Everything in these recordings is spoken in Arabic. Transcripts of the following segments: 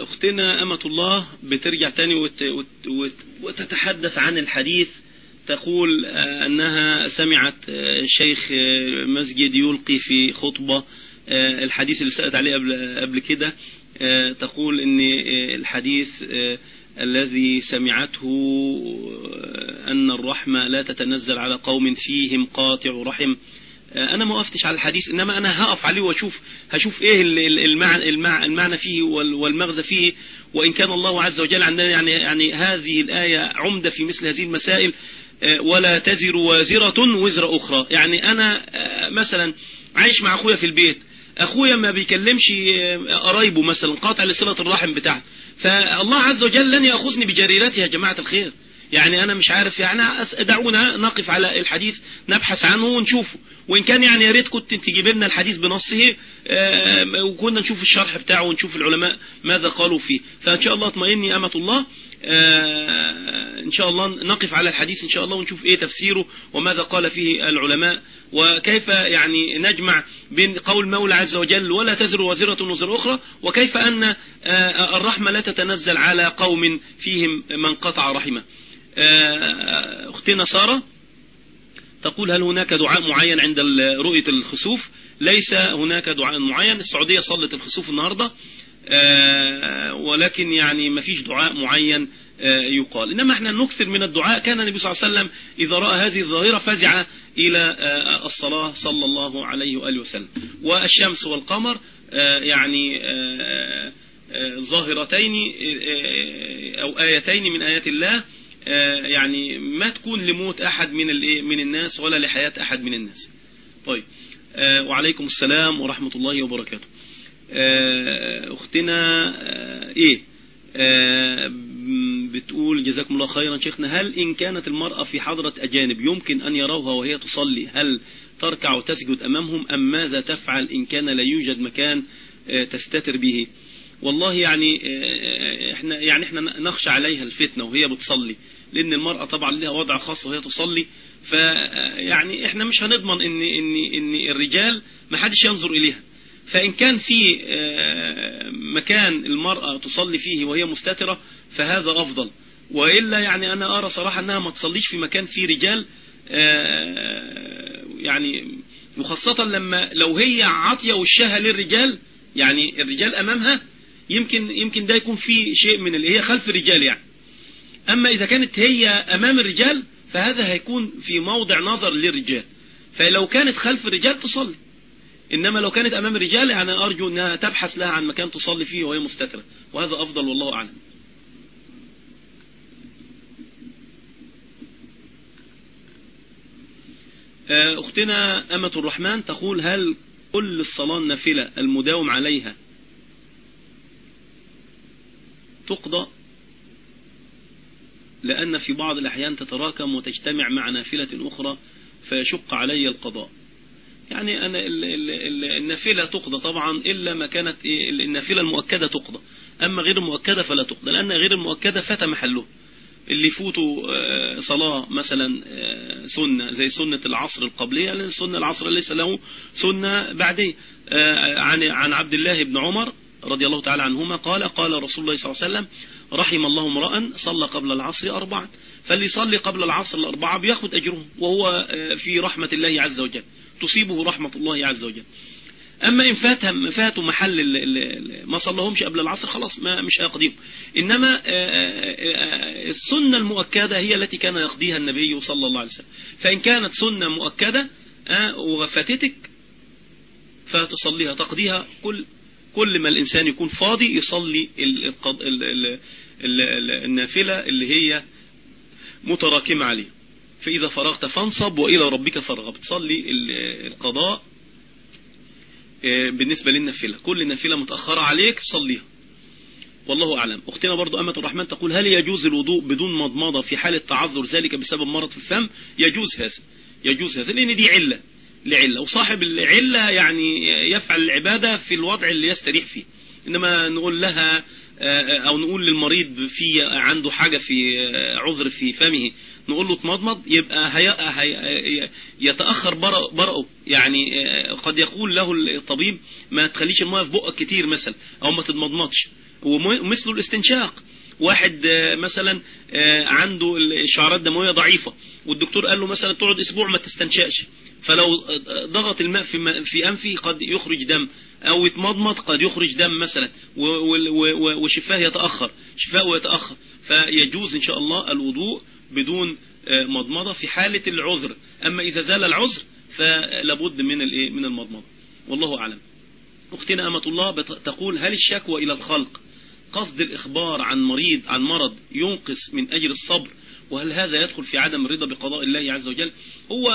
أختنا أمة الله بترجع تاني وت وت وت وتتحدث عن الحديث. تقول أنها سمعت شيخ مسجد يلقي في خطبة الحديث اللي سألت عليه قبل, قبل كده. تقول أن الحديث الذي سمعته أن الرحمة لا تتنزل على قوم فيهم قاطع رحم. أنا ما وقفتش على الحديث إنما أنا هقف عليه وأشوف هشوف إيه المعنى, المعنى فيه والمغزى فيه. وإن كان الله عز وجل عندنا يعني, يعني هذه الآية عمدة في مثل هذه المسائل ولا تزر وازرة وزر أخرى. يعني أنا مثلا عايش مع أخويا في البيت أخويا ما بيكلمش قرايبه مثلا قاطع لصلة الرحم بتاعته. فالله عز وجل لن يأخذني بجريرته يا جماعة الخير. يعني أنا مش عارف يعني دعونا نقف على الحديث نبحث عنه ونشوفه وإن كان يعني يا ريت كنت تجيب لنا الحديث بنصه وكنا نشوف الشرح بتاعه ونشوف العلماء ماذا قالوا فيه. فإن شاء الله اطمئني أمة الله إن شاء الله نقف على الحديث إن شاء الله ونشوف إيه تفسيره وماذا قال فيه العلماء. وكيف يعني نجمع بين قول مولى عز وجل ولا تزر وزرة وزر أخرى؟ وكيف أن الرحمة لا تتنزل على قوم فيهم من قطع رحمة؟ أختنا سارة تقول هل هناك دعاء معين عند رؤية الخسوف؟ ليس هناك دعاء معين. السعودية صلت الخسوف النهاردة ولكن يعني ما فيش دعاء معين يقال. إنما إحنا نكثر من الدعاء. كان النبي صلى الله عليه وسلم إذا رأى هذه الظاهرة فزع إلى الصلاة صلى الله عليه وآله وسلم. والشمس والقمر يعني ظاهرتين أو آيتين من آيات الله يعني ما تكون لموت أحد من من الناس ولا لحياة أحد من الناس. طيب. وعليكم السلام ورحمة الله وبركاته. أختنا إيه؟ بتقول جزاكم الله خيرا شيخنا هل إن كانت المرأة في حضرة أجانب يمكن أن يروها وهي تصلي هل تركع وتسجد أمامهم أم ماذا تفعل إن كان لا يوجد مكان تستتر به؟ والله يعني إحنا يعني إحنا نخشى عليها الفتنة وهي بتصلي. لأن المرأة طبعا لها وضع خاص وهي تصلي. فيعني إحنا مش هنضمن إن إن إن الرجال ما حدش ينظر إليها. فإن كان في مكان المرأة تصلي فيه وهي مستترة فهذا أفضل. وإلا يعني أنا أرى صراحة أنها ما تصليش في مكان فيه رجال يعني وخاصة لما لو هي عاطية وشها للرجال يعني الرجال أمامها يمكن يمكن ده يكون في شيء من اللي هي خلف الرجال يعني. أما إذا كانت هي أمام الرجال فهذا هيكون في موضع نظر للرجال. فلو كانت خلف الرجال تصلي. إنما لو كانت أمام الرجال يعني أرجو أنها تبحث لها عن مكان تصلي فيه وهي مستترة. وهذا أفضل والله أعلم. أختنا أمة الرحمن تقول هل كل الصلاة النافلة المداوم عليها تقضى؟ لأن في بعض الأحيان تتراكم وتجتمع مع نافلة أخرى فيشق علي القضاء. يعني أنا النافلة تقضى طبعا إلا ما كانت النافلة المؤكدة تقضى. أما غير المؤكدة فلا تقضى لأن غير المؤكدة فات محله. اللي يفوتوا صلاة مثلا سنة زي سنة العصر القبلية لأن سنة العصر ليس له سنة بعدية عن عن عبد الله بن عمر رضي الله تعالى عنهما قال قال رسول الله صلى الله عليه وسلم رحم الله امرأ صلى قبل العصر أربعا. فاللي يصلي قبل العصر الأربعة بياخد أجرهم وهو في رحمة الله عز وجل. تصيبه رحمة الله عز وجل. أما إن فاتهم فاتوا محل ما صلهمش قبل العصر خلاص ما مش هيقضيهم. إنما السنة المؤكدة هي التي كان يقضيها النبي صلى الله عليه وسلم. فإن كانت سنة مؤكدة وفاتتك فتصليها تقضيها. كل كل ما الإنسان يكون فاضي يصلي النافلة اللي هي متراكمة عليه. فإذا فرغت فانصب وإلى ربك فارغب. تصلي القضاء بالنسبة للنافلة. كل نافلة متأخرة عليك صليها والله أعلم. أختنا برضو أمة الرحمن تقول هل يجوز الوضوء بدون مضمضة في حالة تعذر ذلك بسبب مرض في الفم؟ يجوز هذا. يجوز هذا. لأن دي علة. لعلة. وصاحب العلة يعني يفعل العبادة في الوضع اللي يستريح فيه. إنما نقول لها أو نقول للمريض في عنده حاجة في عذر في فمه نقول له تمضمض يبقى هي هي يتأخر برقه يعني قد يقول له الطبيب ما تخليش الماء في بقك كتير مثلا أو ما تتمضمضش. ومثل الاستنشاق. واحد آه، مثلا آه، عنده الشعرات الدمويه ضعيفة والدكتور قال له مثلا تقعد أسبوع ما تستنشقش. فلو ضغط الماء في في أنفه قد يخرج دم أو يتمضمض قد يخرج دم مثلا وشفاه يتأخر شفاءه يتأخر. فيجوز إن شاء الله الوضوء بدون آه، مضمضة في حالة العذر. أما إذا زال العذر فلابد من الإيه؟ من المضمضة. والله أعلم. أختنا أمة الله تقول هل الشكوى إلى الخلق؟ قصد الإخبار عن مريض عن مرض ينقص من أجل الصبر؟ وهل هذا يدخل في عدم الرضا بقضاء الله عز وجل؟ هو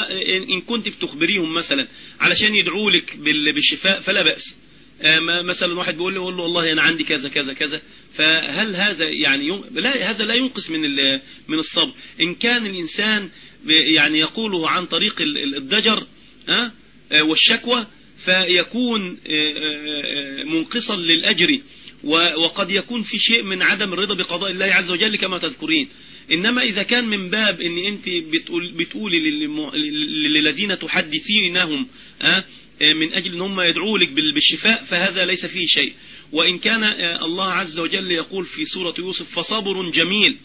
إن كنت بتخبريهم مثلا علشان يدعوا لك بالشفاء فلا بأس. آه، مثلا واحد بيقول له والله أنا عندي كذا كذا كذا. فهل هذا يعني لا هذا لا ينقص من من الصبر. إن كان الإنسان يعني يقوله عن طريق الضجر ها آه، والشكوى فيكون آه، منقصا للأجر. وقد يكون في شيء من عدم الرضا بقضاء الله عز وجل كما تذكرين. إنما إذا كان من باب أن أنت بتقول بتقولي للذين تحدثينهم من أجل أن هم يدعوا لك بالشفاء فهذا ليس فيه شيء. وإن كان الله عز وجل يقول في سورة يوسف فصبر جميل.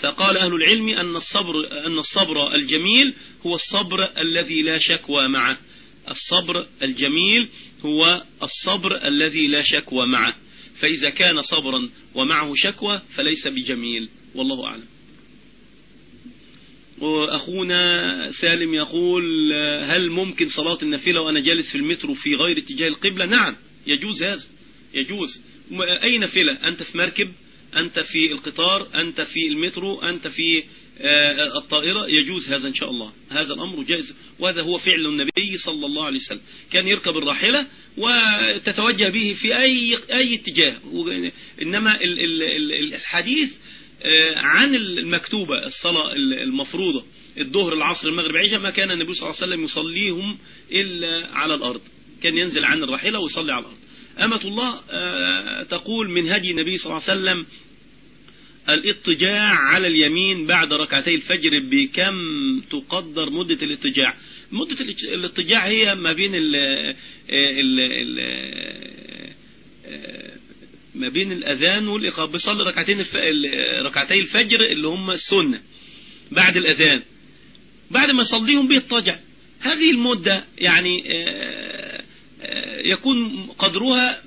فقال أهل العلم أن الصبر, أن الصبر الجميل هو الصبر الذي لا شكوى معه. الصبر الجميل هو الصبر الذي لا شكوى معه. فإذا كان صبرا ومعه شكوى فليس بجميل. والله أعلم. وأخونا سالم يقول هل ممكن صلاة النافلة وأنا جالس في المترو في غير اتجاه القبلة؟ نعم يجوز هذا يجوز. أي نافلة؟ أنت في مركب أنت في القطار أنت في المترو أنت في آه، الطائرة؟ يجوز هذا إن شاء الله. هذا الأمر جائز وهذا هو فعل النبي صلى الله عليه وسلم. كان يركب الراحلة وتتوجه به في أي, أي اتجاه. إنما الحديث عن المكتوبة الصلاة المفروضة الظهر العصر المغرب عيشة ما كان النبي صلى الله عليه وسلم يصليهم إلا على الأرض. كان ينزل عن الراحلة ويصلي على الأرض. أمة الله آه، تقول من هدي النبي صلى الله عليه وسلم الاضطجاع على اليمين بعد ركعتي الفجر بكم تقدر مدة الاضطجاع مدة الاضطجاع هي ما بين ال ال ما بين الأذان والإقامة بيصلي ركعتين ركعتي الفجر اللي هم السنة بعد الأذان. بعد ما يصليهم بيضطجع هذه المدة يعني آه، آه، يكون قدرها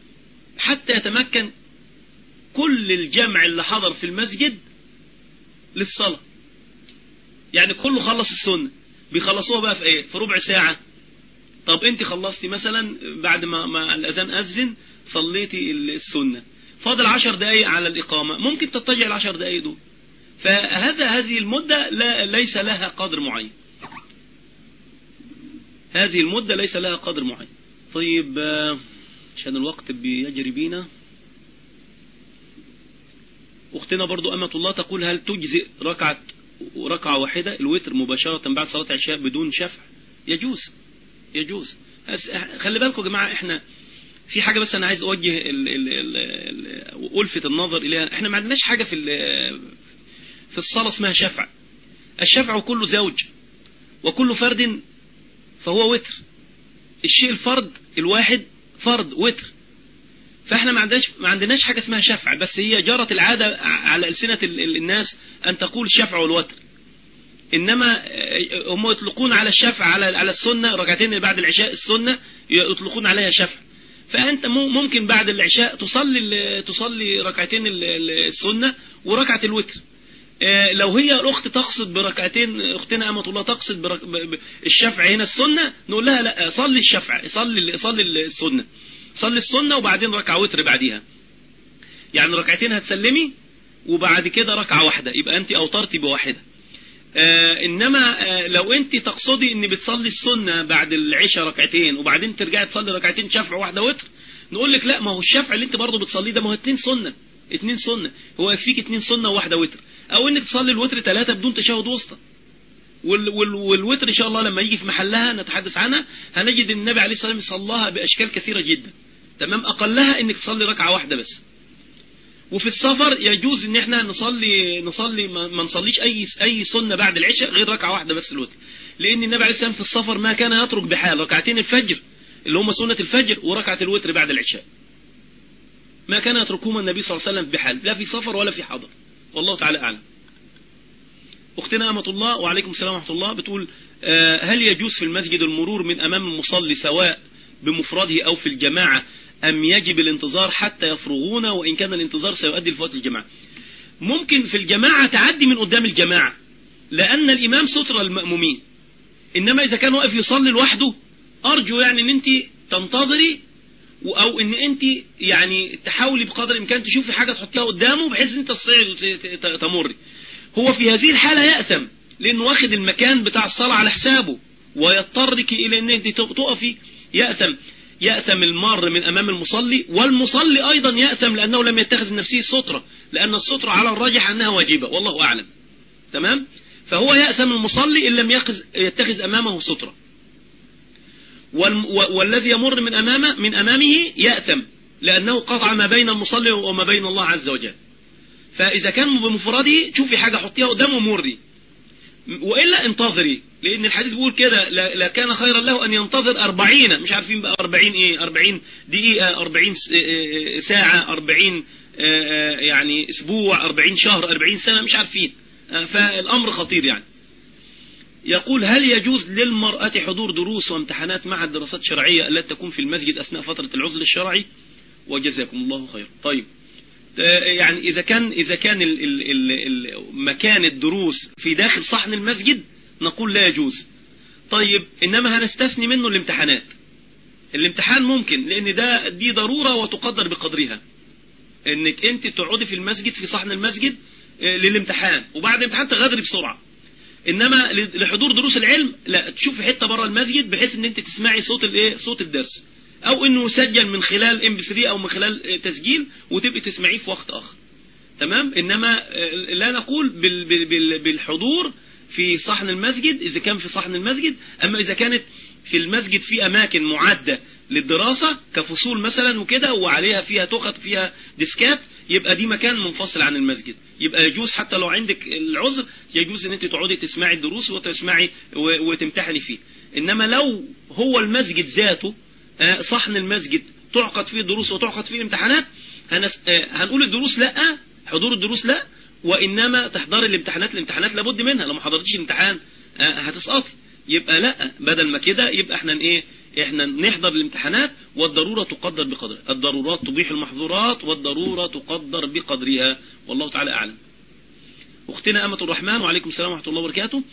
حتى يتمكن كل الجمع اللي حضر في المسجد للصلاة. يعني كله خلص السنة. بيخلصوها بقى في إيه؟ في ربع ساعة. طب أنت خلصتي مثلا بعد ما, ما الأذان أذن صليتي السنة. فاضل عشر دقايق على الإقامة. ممكن تتجع العشر دقايق دول. فهذا هذه المدة لا ليس لها قدر معين. هذه المدة ليس لها قدر معين. طيب آه، عشان الوقت بيجري بينا. أختنا برضو أمة الله تقول هل تجزئ ركعة ركعة واحدة؟ الوتر مباشرة بعد صلاة العشاء بدون شفع. يجوز. يجوز. خلي بالكم يا جماعة إحنا في حاجة بس أنا عايز أوجه ألفت النظر إليها. إحنا ما عندناش حاجة في في الصلاة اسمها شفع. الشفع كل زوج وكل فرد فهو وتر. الشيء الفرد الواحد فرد وتر. فإحنا ما عندناش ما عندناش حاجة اسمها شفع بس هي جرت العادة على ألسنة الناس أن تقول شفع والوتر. إنما آه، هم يطلقون على الشفع على على السنة ركعتين بعد العشاء السنة يطلقون عليها شفع. فأنت ممكن بعد العشاء تصلي تصلي ركعتين السنة وركعة الوتر. آه، لو هي الأخت تقصد بركعتين أختنا أمة الله تقصد برك... الشفع هنا السنة نقول لها لا صلي الشفع صلي صلي السنة. صلي السنة وبعدين ركعة وتر بعديها. يعني ركعتين هتسلمي وبعد كده ركعة واحدة. يبقى أنت أوترتي بواحدة. آه إنما آه لو أنت تقصدي إن بتصلي السنة بعد العشاء ركعتين وبعدين ترجعي تصلي ركعتين شفع واحدة وتر نقول لك لا ما هو الشفع اللي أنت برضه بتصليه ده ما هو اتنين سنة اتنين سنة هو يكفيك اتنين سنة وواحدة وتر. أو إنك تصلي الوتر ثلاثة بدون تشهد وسطى. والوتر إن شاء الله لما يجي في محلها نتحدث عنها هنجد النبي عليه الصلاة والسلام صلاها بأشكال كثيرة جدا. تمام؟ أقلها إنك تصلي ركعة واحدة بس. وفي السفر يجوز إن إحنا نصلي نصلي ما نصليش أي أي سنة بعد العشاء غير ركعة واحدة بس الوتر. لأن النبي عليه السلام في السفر ما كان يترك بحال ركعتين الفجر اللي هم سنة الفجر وركعة الوتر بعد العشاء. ما كان يتركهما النبي صلى الله عليه وسلم بحال لا في سفر ولا في حضر. والله تعالى أعلم. أختنا أمة الله وعليكم السلام ورحمة الله بتقول آه، هل يجوز في المسجد المرور من أمام المصلي سواء بمفرده أو في الجماعة أم يجب الانتظار حتى يفرغون وإن كان الانتظار سيؤدي لفوات الجماعة. ممكن في الجماعة تعدي من قدام الجماعة لأن الإمام ستر المأمومين. إنما إذا كان واقف يصلي لوحده أرجو يعني أن أنت تنتظري أو أن أنت يعني تحاولي بقدر الإمكان تشوفي حاجة تحطيها قدامه بحيث أن أنت تمري. هو في هذه الحالة يأثم لأنه واخد المكان بتاع الصلاة على حسابه ويضطرك إلى أن أنت تقفي يأثم. يأثم المار من أمام المصلي والمصلي أيضا يأثم لأنه لم يتخذ نفسه سترة لأن السترة على الراجح أنها واجبة والله أعلم. تمام؟ فهو يأثم المصلي إن لم يتخذ أمامه سترة. والذي يمر من أمامه من أمامه يأثم لأنه قطع ما بين المصلي وما بين الله عز وجل. فإذا كان بمفرده شوفي حاجة حطيها قدامه مري وإلا انتظري لأن الحديث بيقول كده لا كان خيرا له أن ينتظر أربعين مش عارفين بقى أربعين إيه أربعين دقيقة أربعين ساعة أربعين يعني أسبوع أربعين شهر أربعين سنة مش عارفين. فالأمر خطير يعني. يقول هل يجوز للمرأة حضور دروس وامتحانات مع الدراسات الشرعية التي تكون في المسجد أثناء فترة العزل الشرعي وجزاكم الله خير طيب. يعني إذا كان إذا كان مكان الدروس في داخل صحن المسجد نقول لا يجوز. طيب إنما هنستثني منه الامتحانات. الامتحان ممكن لأن ده دي ضرورة وتقدر بقدرها. إنك أنت تقعدي في المسجد في صحن المسجد آه، للامتحان وبعد الامتحان تغادري بسرعة. إنما لحضور دروس العلم لا تشوفي حتة بره المسجد بحيث إن أنت تسمعي صوت الايه صوت الدرس. أو إنه يسجل من خلال ام بي 3 أو من خلال تسجيل وتبقي تسمعيه في وقت آخر. تمام؟ إنما آه، لا نقول بالحضور في صحن المسجد إذا كان في صحن المسجد. أما إذا كانت في المسجد في أماكن معدة للدراسة كفصول مثلا وكده وعليها فيها تخت فيها ديسكات يبقى دي مكان منفصل عن المسجد. يبقى يجوز حتى لو عندك العذر يجوز إن أنت تقعدي تسمعي الدروس وتسمعي وتمتحني فيه. إنما لو هو المسجد ذاته صحن المسجد تعقد فيه الدروس وتعقد فيه الامتحانات آه، هنقول الدروس لا حضور الدروس لا وإنما تحضر الامتحانات الامتحانات لابد منها لو ما حضرتش الامتحان آه، هتسقطي. يبقى لا بدل ما كده يبقى إحنا إيه إحنا نحضر الامتحانات والضرورة تقدر بقدرها. الضرورات تبيح المحظورات والضرورة تقدر بقدرها. والله تعالى أعلم. أختنا أمة الرحمن وعليكم السلام ورحمة الله وبركاته.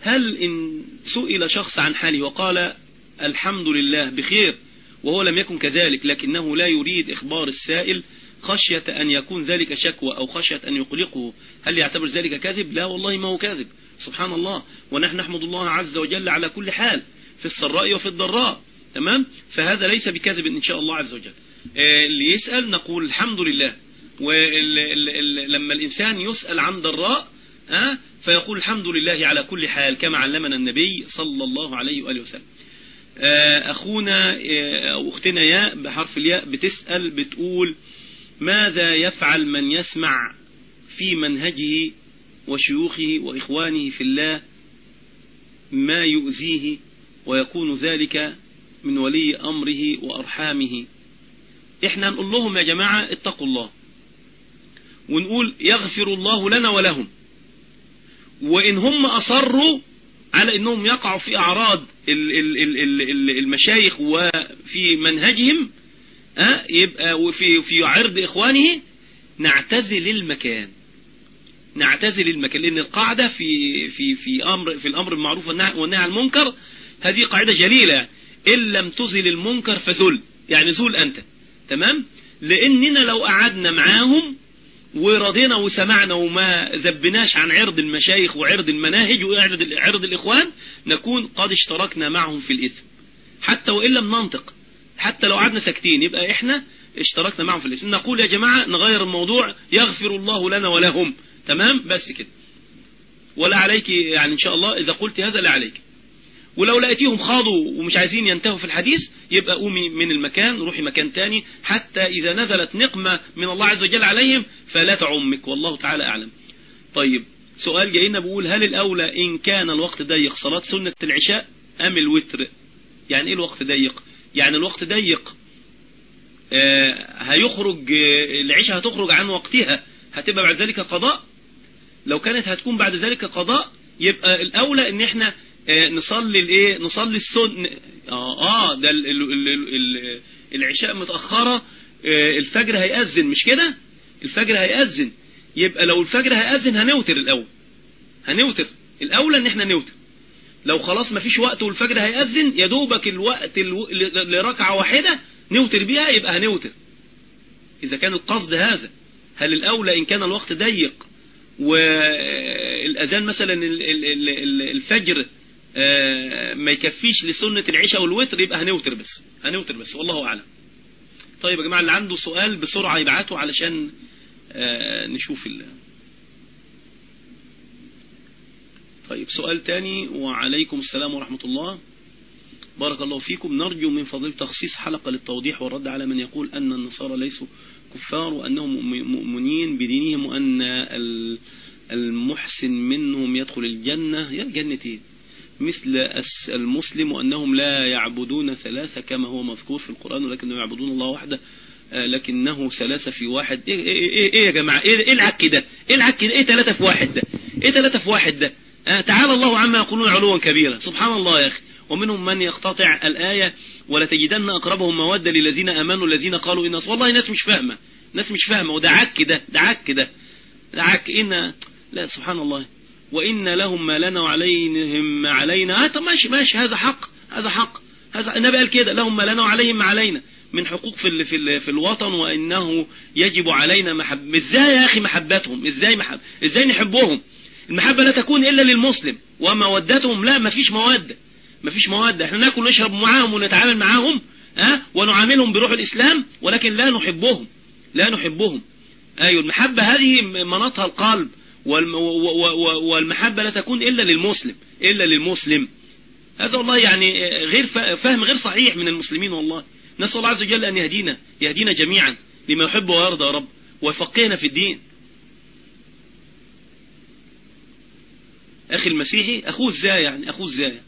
هل إن سئل شخص عن حاله وقال الحمد لله بخير وهو لم يكن كذلك لكنه لا يريد إخبار السائل خشية أن يكون ذلك شكوى أو خشية أن يقلقه. هل يعتبر ذلك كاذب لا والله ما هو كاذب سبحان الله. ونحن نحمد الله عز وجل على كل حال في السراء وفي الضراء. تمام؟ فهذا ليس بكاذب إن شاء الله عز وجل. آه، اللي يسأل نقول الحمد لله. ولما الإنسان يسأل عن ضراء آه، فيقول الحمد لله على كل حال كما علمنا النبي صلى الله عليه وآله وسلم. آه، أخونا أختنا ياء بحرف الياء بتسأل بتقول ماذا يفعل من يسمع في منهجه وشيوخه وإخوانه في الله ما يؤذيه ويكون ذلك من ولي أمره وأرحامه؟ إحنا نقول لهم يا جماعة اتقوا الله. ونقول يغفر الله لنا ولهم. وإن هم أصروا على أنهم يقعوا في أعراض المشايخ وفي منهجهم يبقى وفي في عرض إخوانه نعتزل المكان. نعتزل المكان لأن القاعدة في في في أمر في الأمر المعروف والنهي عن المنكر هذه قاعدة جليلة. إن لم تزل المنكر فزل. يعني زول أنت. تمام؟ لأننا لو قعدنا معاهم ورضينا وسمعنا وما ذبناش عن عرض المشايخ وعرض المناهج وعرض عرض الإخوان نكون قد اشتركنا معهم في الإثم. حتى وإن لم ننطق حتى لو قعدنا ساكتين يبقى إحنا اشتركنا معهم في الإثم. نقول يا جماعة نغير الموضوع يغفر الله لنا ولهم. تمام؟ بس كده. ولا عليك يعني إن شاء الله إذا قلت هذا لا عليك. ولو لقيتيهم خاضوا ومش عايزين ينتهوا في الحديث يبقى قومي من المكان روحي مكان تاني حتى إذا نزلت نقمة من الله عز وجل عليهم فلا تعمك والله تعالى أعلم. طيب سؤال جاينا بقول هل الأولى إن كان الوقت ضيق صلاة سنة العشاء أم الوتر؟ يعني إيه الوقت ضيق؟ يعني الوقت ضيق هيخرج العشاء هتخرج عن وقتها هتبقى بعد ذلك قضاء؟ لو كانت هتكون بعد ذلك قضاء يبقى الأولى إن إحنا نصلي الإيه؟ نصلي السن آه آه ده ال ال ال العشاء متأخرة الفجر هيأذن مش كده؟ الفجر هيأذن. يبقى لو الفجر هيأذن هنوتر الأول. هنوتر. الأولى إن إحنا نوتر. لو خلاص ما فيش وقت والفجر هيأذن يا دوبك الوقت لركعة واحدة نوتر بيها يبقى هنوتر. إذا كان القصد هذا. هل الأولى إن كان الوقت ضيق والأذان مثلا الفجر ما يكفيش لسنة العشاء والوتر يبقى هنوتر بس هنوتر بس والله أعلم. طيب يا جماعة اللي عنده سؤال بسرعة يبعته علشان نشوف الله طيب سؤال تاني وعليكم السلام ورحمة الله. بارك الله فيكم. نرجو من فضيلة تخصيص حلقة للتوضيح والرد على من يقول أن النصارى ليسوا كفار وأنهم مؤمنين بدينهم وأن المحسن منهم يدخل الجنة. يا الجنة إيه؟ مثل المسلم وأنهم لا يعبدون ثلاثة كما هو مذكور في القرآن ولكنهم يعبدون الله وحده لكنه ثلاثة في واحد. إيه, إيه, إيه, إيه يا جماعة؟ إيه, إيه العك ده؟ إيه العك ده؟ إيه ثلاثة في واحد ده؟ إيه ثلاثة في واحد ده؟ آه تعالى الله عما يقولون علوا كبيرا. سبحان الله يا أخي. ومنهم من يقتطع الآية ولتجدن أقربهم مودة للذين أمنوا الذين قالوا إن والله ناس مش فاهمة. ناس مش فاهمة. وده عك ده ده عك ده ده عك. إن لا سبحان الله. وإن لهم ما لنا وعليهم ما علينا. آه طب ماشي ماشي هذا حق هذا حق هذا النبي قال كده لهم ما لنا وعليهم ما علينا. من حقوق في في في الوطن وإنه يجب علينا محب إزاي يا أخي محبتهم؟ إزاي محب إزاي نحبهم؟ المحبة لا تكون إلا للمسلم. ومودتهم لا مفيش مودة مفيش مودة إحنا ناكل ونشرب معاهم ونتعامل معاهم ها أه؟ ونعاملهم بروح الإسلام ولكن لا نحبهم لا نحبهم. أيوه المحبة هذه مناطها القلب. والمحبة لا تكون إلا للمسلم إلا للمسلم. هذا والله يعني غير فهم غير صحيح من المسلمين والله. نسأل الله عز وجل أن يهدينا يهدينا جميعا لما يحب ويرضى يا رب ويفقهنا في الدين. أخي المسيحي أخوه إزاي يعني أخوه إزاي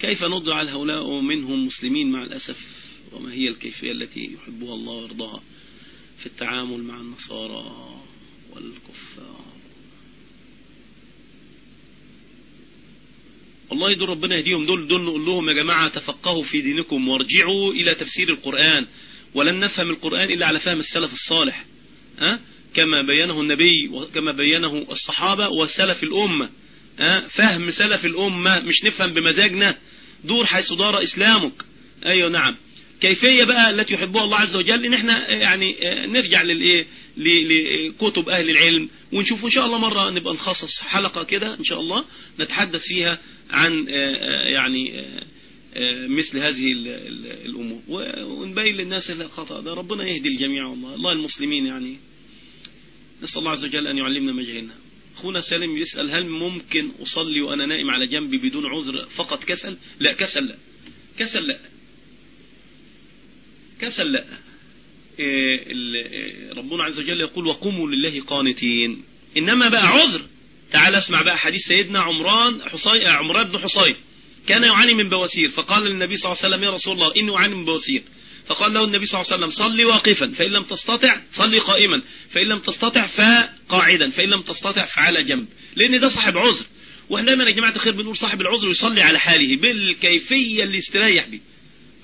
كيف نضع هؤلاء منهم مسلمين مع الأسف؟ وما هي الكيفية التي يحبها الله ويرضاها في التعامل مع النصارى والكفار؟ والله دول ربنا يهديهم. دول دول نقول لهم يا جماعة تفقهوا في دينكم وارجعوا إلى تفسير القرآن. ولن نفهم القرآن إلا على فهم السلف الصالح. أه؟ كما بينه النبي وكما بينه الصحابة وسلف الأمة. أه؟ فهم سلف الأمة مش نفهم بمزاجنا. دور حيث دار إسلامك. أيوة نعم. كيفية بقى التي يحبها الله عز وجل؟ إن إحنا يعني نرجع للايه لكتب أهل العلم ونشوف إن شاء الله مرة نبقى نخصص حلقة كده إن شاء الله نتحدث فيها عن يعني مثل هذه الأمور. ونبين للناس الخطأ ده ربنا يهدي الجميع والله. الله المسلمين يعني. نسأل الله عز وجل أن يعلمنا ما جهلنا أخونا سالم يسأل هل ممكن أصلي وأنا نائم على جنبي بدون عذر فقط؟ كسل؟ لا كسل لا. كسل لا. كسل لا إيه ربنا عز وجل يقول وقوموا لله قانتين. إنما بقى عذر. تعال اسمع بقى حديث سيدنا عمران حصي عمران بن حصين كان يعاني من بواسير. فقال للنبي صلى الله عليه وسلم يا رسول الله إني أعاني من بواسير. فقال له النبي صلى الله عليه وسلم صلي واقفا. فإن لم تستطع صلي قائما. فإن لم تستطع فقاعدا فإن لم تستطع فعلى جنب. لأن ده صاحب عذر. وإحنا دايما يا جماعة الخير بنقول صاحب العذر يصلي على حاله بالكيفية اللي يستريح بيه.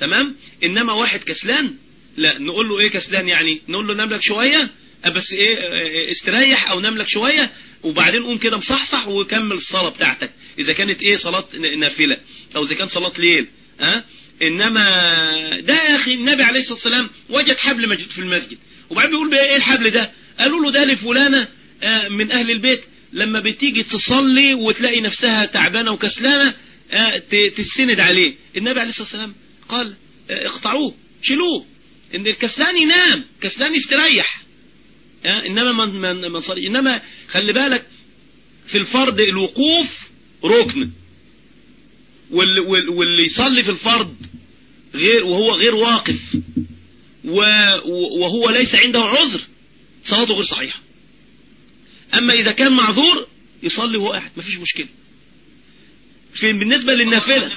تمام؟ إنما واحد كسلان لا نقول له إيه كسلان يعني؟ نقول له نام لك شوية بس إيه استريح أو نام لك شوية وبعدين قوم كده مصحصح وكمل الصلاة بتاعتك. إذا كانت إيه صلاة نافلة أو إذا كان صلاة ليل ها؟ أه؟ إنما ده يا أخي النبي عليه الصلاة والسلام وجد حبل في المسجد. وبعدين بيقول بقى إيه الحبل ده؟ قالوا له ده لفلانة آه من أهل البيت. لما بتيجي تصلي وتلاقي نفسها تعبانة وكسلانة آه تسند عليه. النبي عليه الصلاة والسلام قال اقطعوه شيلوه. إن الكسلان ينام كسلان يستريح. إنما من من من صلي إنما خلي بالك في الفرض الوقوف ركن. واللي, واللي يصلي في الفرض غير وهو غير واقف. وهو ليس عنده عذر صلاته غير صحيحة. أما إذا كان معذور يصلي وهو قاعد مفيش مشكلة. بالنسبة للنافلة.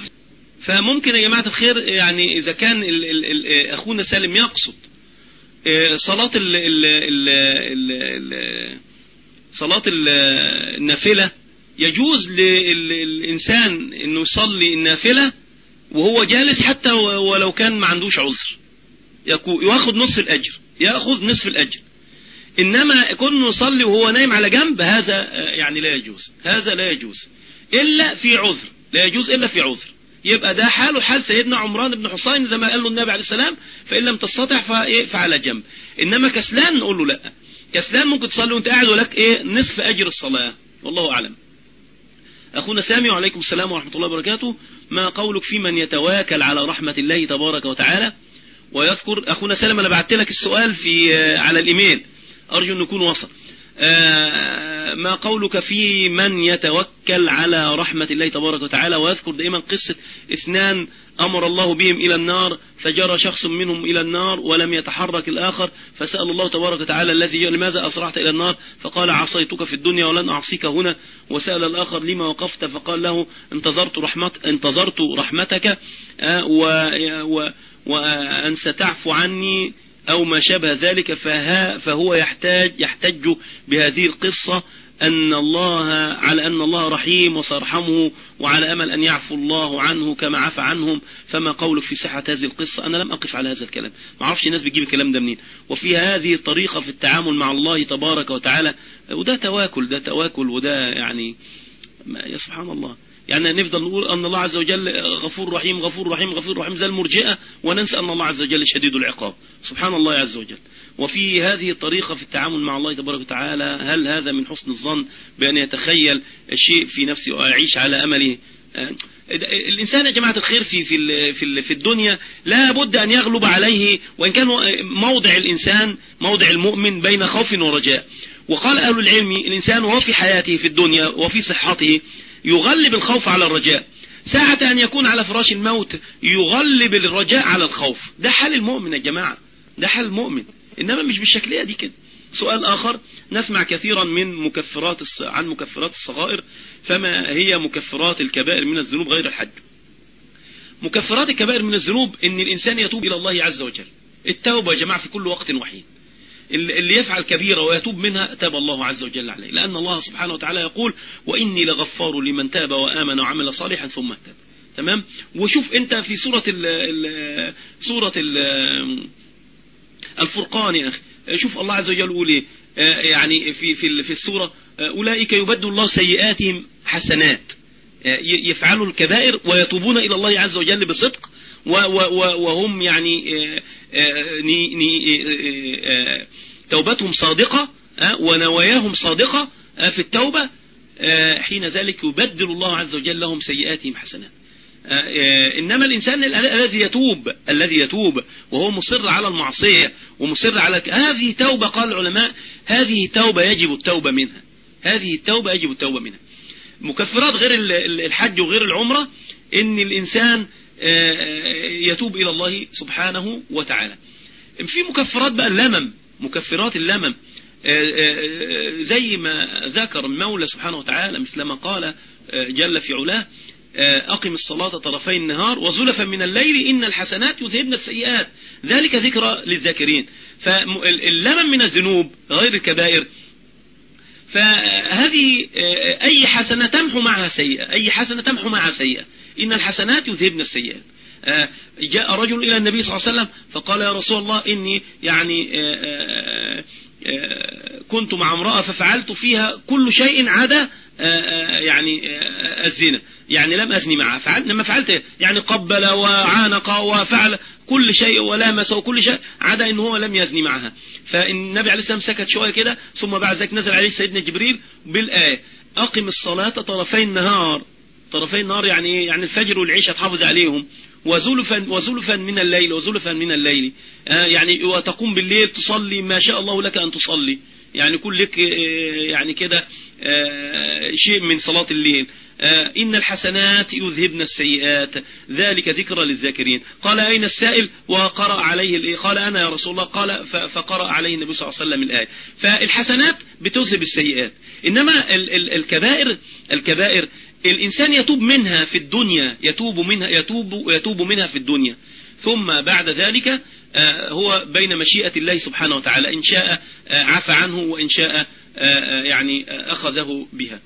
فممكن يا جماعة الخير يعني إذا كان ال ال ال أخونا سالم يقصد صلاة ال ال ال ال صلاة النافلة يجوز للإنسان أنه يصلي النافلة وهو جالس حتى ولو كان ما عندوش عذر. ياخذ نصف الأجر يأخذ نصف الأجر. إنما كونه يصلي وهو نايم على جنب هذا يعني لا يجوز هذا لا يجوز. إلا في عذر لا يجوز إلا في عذر. يبقى ده حاله حال سيدنا عمران بن حسين زي ما قال له النبي عليه السلام فإن لم تستطع فعلى جنب. إنما كسلان نقول له لا. كسلان ممكن تصلي وأنت قاعد ولك إيه؟ نصف أجر الصلاة. والله أعلم. أخونا سامي وعليكم السلام ورحمة الله وبركاته. ما قولك في من يتواكل على رحمة الله تبارك وتعالى؟ ويذكر أخونا سالم أنا بعت لك السؤال في على الإيميل. أرجو أن يكون وصل. آه، ما قولك في من يتوكل على رحمة الله تبارك وتعالى ويذكر دائما قصة اثنان أمر الله بهم إلى النار فجرى شخص منهم إلى النار ولم يتحرك الآخر فسأل الله تبارك وتعالى الذي لماذا أسرعت إلى النار؟ فقال عصيتك في الدنيا ولن أعصيك هنا. وسأل الآخر لما وقفت؟ فقال له انتظرت, رحمت انتظرت رحمتك آه، وأن ستعفو عني. أو ما شابه ذلك فها فهو يحتاج يحتج بهذه القصة أن الله على أن الله رحيم وسيرحمه وعلى أمل أن يعفو الله عنه كما عفى عنهم. فما قولك في صحة هذه القصة؟ أنا لم أقف على هذا الكلام. ما أعرفش الناس بتجيب الكلام ده منين. وفي هذه الطريقة في التعامل مع الله تبارك وتعالى وده تواكل ده تواكل وده يعني يا سبحان الله. يعني نفضل نقول أن الله عز وجل غفور رحيم غفور رحيم غفور رحيم زي المرجئة وننسى أن الله عز وجل شديد العقاب. سبحان الله عز وجل. وفي هذه الطريقة في التعامل مع الله تبارك وتعالى هل هذا من حسن الظن بأن يتخيل الشيء في نفسه ويعيش على أمله؟ الإنسان يا جماعة الخير في في في في الدنيا لا بد أن يغلب عليه وإن كان موضع الإنسان موضع المؤمن بين خوف ورجاء. وقال أهل العلم الإنسان وهو في حياته في الدنيا وفي صحته يغلب الخوف على الرجاء. ساعة أن يكون على فراش الموت يغلب الرجاء على الخوف. ده حال المؤمن يا جماعة. ده حال المؤمن. إنما مش بالشكلية دي كده. سؤال آخر. نسمع كثيرا من مكفرات عن مكفرات الصغائر. فما هي مكفرات الكبائر من الذنوب غير الحج مكفرات الكبائر من الذنوب إن الإنسان يتوب إلى الله عز وجل. التوبة يا جماعة في كل وقت وحيد اللي يفعل كبيرة ويتوب منها تاب الله عز وجل عليه. لأن الله سبحانه وتعالى يقول وإني لغفار لمن تاب وآمن وعمل صالحا ثم اهتدى. تمام؟ وشوف أنت في سورة ال سورة ال الفرقان يا أخي. شوف الله عز وجل يقول إيه؟ آه، يعني في في في السورة آه، أولئك يبدل الله سيئاتهم حسنات. آه، يفعلوا الكبائر ويتوبون إلى الله عز وجل بصدق. وهم يعني توبتهم صادقة ونواياهم صادقة في التوبة حين ذلك يبدل الله عز وجل لهم سيئاتهم حسنات. إنما الإنسان الذي يتوب الذي يتوب وهو مصر على المعصية ومصر على هذه توبة قال العلماء هذه توبة يجب التوبة منها. هذه التوبة يجب التوبة منها. مكفرات غير الحج وغير العمرة إن الإنسان يتوب إلى الله سبحانه وتعالى. في مكفرات بقى اللمم مكفرات اللمم. زي ما ذكر المولى سبحانه وتعالى مثل ما قال جل في علاه أقم الصلاة طرفي النهار وزلفا من الليل إن الحسنات يذهبن السيئات. ذلك ذكرى للذاكرين. فاللمم من الذنوب غير الكبائر. فهذه أي حسنة تمحو معها سيئة أي حسنة تمحو معها سيئة. إن الحسنات يذهبن السيئات. آه، جاء رجل إلى النبي صلى الله عليه وسلم فقال يا رسول الله إني يعني آه، آه، كنت مع امرأة ففعلت فيها كل شيء عدا يعني الزنا. يعني لم أزني معها. فعلت لما فعلت يعني قبل وعانق وفعل كل شيء ولامس وكل شيء عدا ان هو لم يزني معها. فالنبي عليه السلام سكت شوية كده ثم بعد ذلك نزل عليه سيدنا جبريل بالآية. أقم الصلاة طرفي النهار. طرفي النهار يعني إيه؟ يعني الفجر والعشاء تحافظ عليهم. وزلفا وزلفا من الليل وزلفا من الليل. آه يعني وتقوم بالليل تصلي ما شاء الله لك أن تصلي. يعني كل لك آه يعني كده آه شيء من صلاة الليل. إن الحسنات يذهبن السيئات. ذلك ذكرى للذاكرين. قال أين السائل؟ وقرأ عليه قال أنا يا رسول الله. قال فقرأ عليه النبي صلى الله عليه وسلم الآية. فالحسنات بتذهب السيئات. إنما الكبائر الكبائر الإنسان يتوب منها في الدنيا يتوب منها يتوب يتوب منها في الدنيا. ثم بعد ذلك آه، هو بين مشيئة الله سبحانه وتعالى. إن شاء آه، عفى عنه وإن شاء آه، يعني أخذه بها.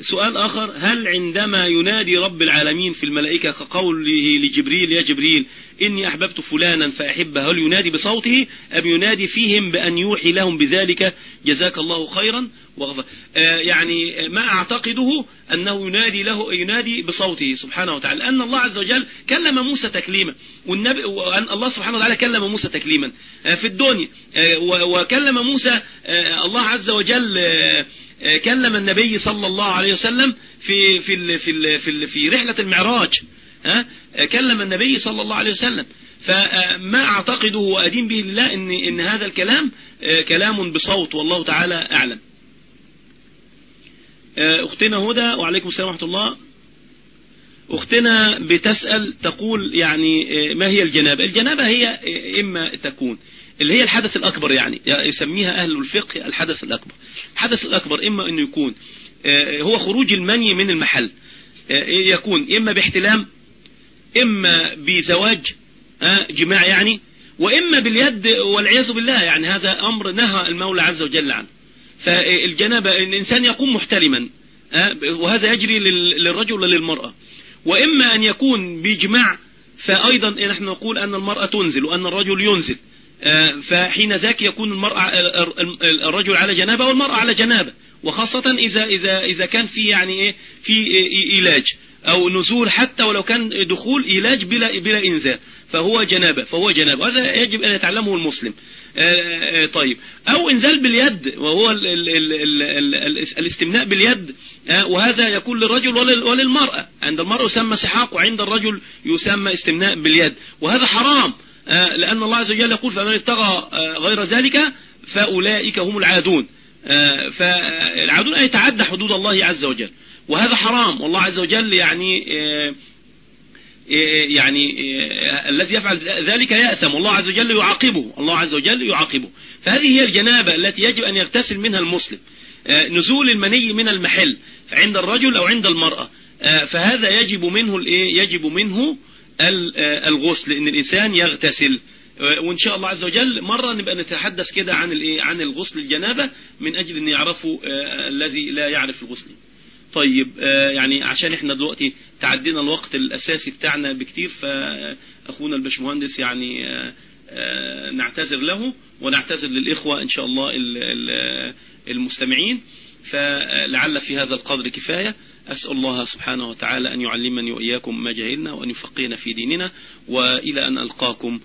سؤال آخر. هل عندما ينادي رب العالمين في الملائكة كقوله لجبريل يا جبريل إني أحببت فلانا فأحبه هل ينادي بصوته أم ينادي فيهم بأن يوحي لهم بذلك؟ جزاك الله خيرا وغفر. آه يعني ما أعتقده أنه ينادي له ينادي بصوته سبحانه وتعالى لأن الله عز وجل كلم موسى تكليما والنبي وأن الله سبحانه وتعالى كلم موسى تكليما آه في الدنيا آه وكلم موسى آه، الله عز وجل آه، كلم النبي صلى الله عليه وسلم في في في في, في رحلة المعراج. كلم النبي صلى الله عليه وسلم. فما أعتقده وأدين به لله إن, إن هذا الكلام كلام بصوت والله تعالى أعلم. أختنا هدى وعليكم السلام ورحمة الله. أختنا بتسأل تقول يعني ما هي الجنابة؟ الجنابة هي إما تكون اللي هي الحدث الأكبر يعني يسميها أهل الفقه الحدث الأكبر. الحدث الأكبر إما أنه يكون هو خروج المني من المحل يكون إما باحتلام إما بزواج جماع يعني وإما باليد والعياذ بالله يعني هذا أمر نهى المولى عز وجل عنه. فالجنابة الإنسان يقوم محتلما وهذا يجري للرجل وللمرأة. وإما أن يكون بجماع فأيضا نحن نقول أن المرأة تنزل وأن الرجل ينزل فحين ذاك يكون المرأة الرجل على جنابة والمرأة على جنابة. وخاصة إذا إذا إذا كان في يعني إيه في علاج أو نزول حتى ولو كان دخول علاج بلا بلا إنزال فهو جنابة فهو جنابة. وهذا يجب أن يتعلمه المسلم. آه، آه، طيب. أو إنزال باليد وهو ال ال ال ال ال الاستمناء باليد. آه، وهذا يكون للرجل وللمرأة عند المرأة يسمى سحاق وعند الرجل يسمى استمناء باليد. وهذا حرام. لأن الله عز وجل يقول فمن ابتغى غير ذلك فأولئك هم العادون. فالعادون أن يتعدى حدود الله عز وجل. وهذا حرام. والله عز وجل يعني يعني الذي يفعل ذلك يأثم. والله عز وجل يعاقبه. الله عز وجل يعاقبه. فهذه هي الجنابة التي يجب أن يغتسل منها المسلم. نزول المني من المحل عند الرجل أو عند المرأة. فهذا يجب منه الإيه؟ يجب منه الغسل إن الإنسان يغتسل. وإن شاء الله عز وجل مرة نبقى نتحدث كده عن الإيه؟ عن الغسل الجنابة من أجل أن يعرفوا الذي لا يعرف الغسل. طيب يعني عشان إحنا دلوقتي تعدينا الوقت الأساسي بتاعنا بكتير فأخونا الباشمهندس يعني نعتذر له ونعتذر للإخوة إن شاء الله المستمعين. فلعل في هذا القدر كفاية. أسأل الله سبحانه وتعالى أن يعلمني وإياكم ما جهلنا وأن يفقهنا في ديننا وإلى أن ألقاكم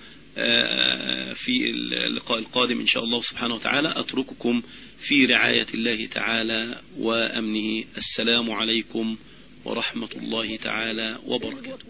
في اللقاء القادم إن شاء الله سبحانه وتعالى. أترككم في رعاية الله تعالى وأمنه. السلام عليكم ورحمة الله تعالى وبركاته.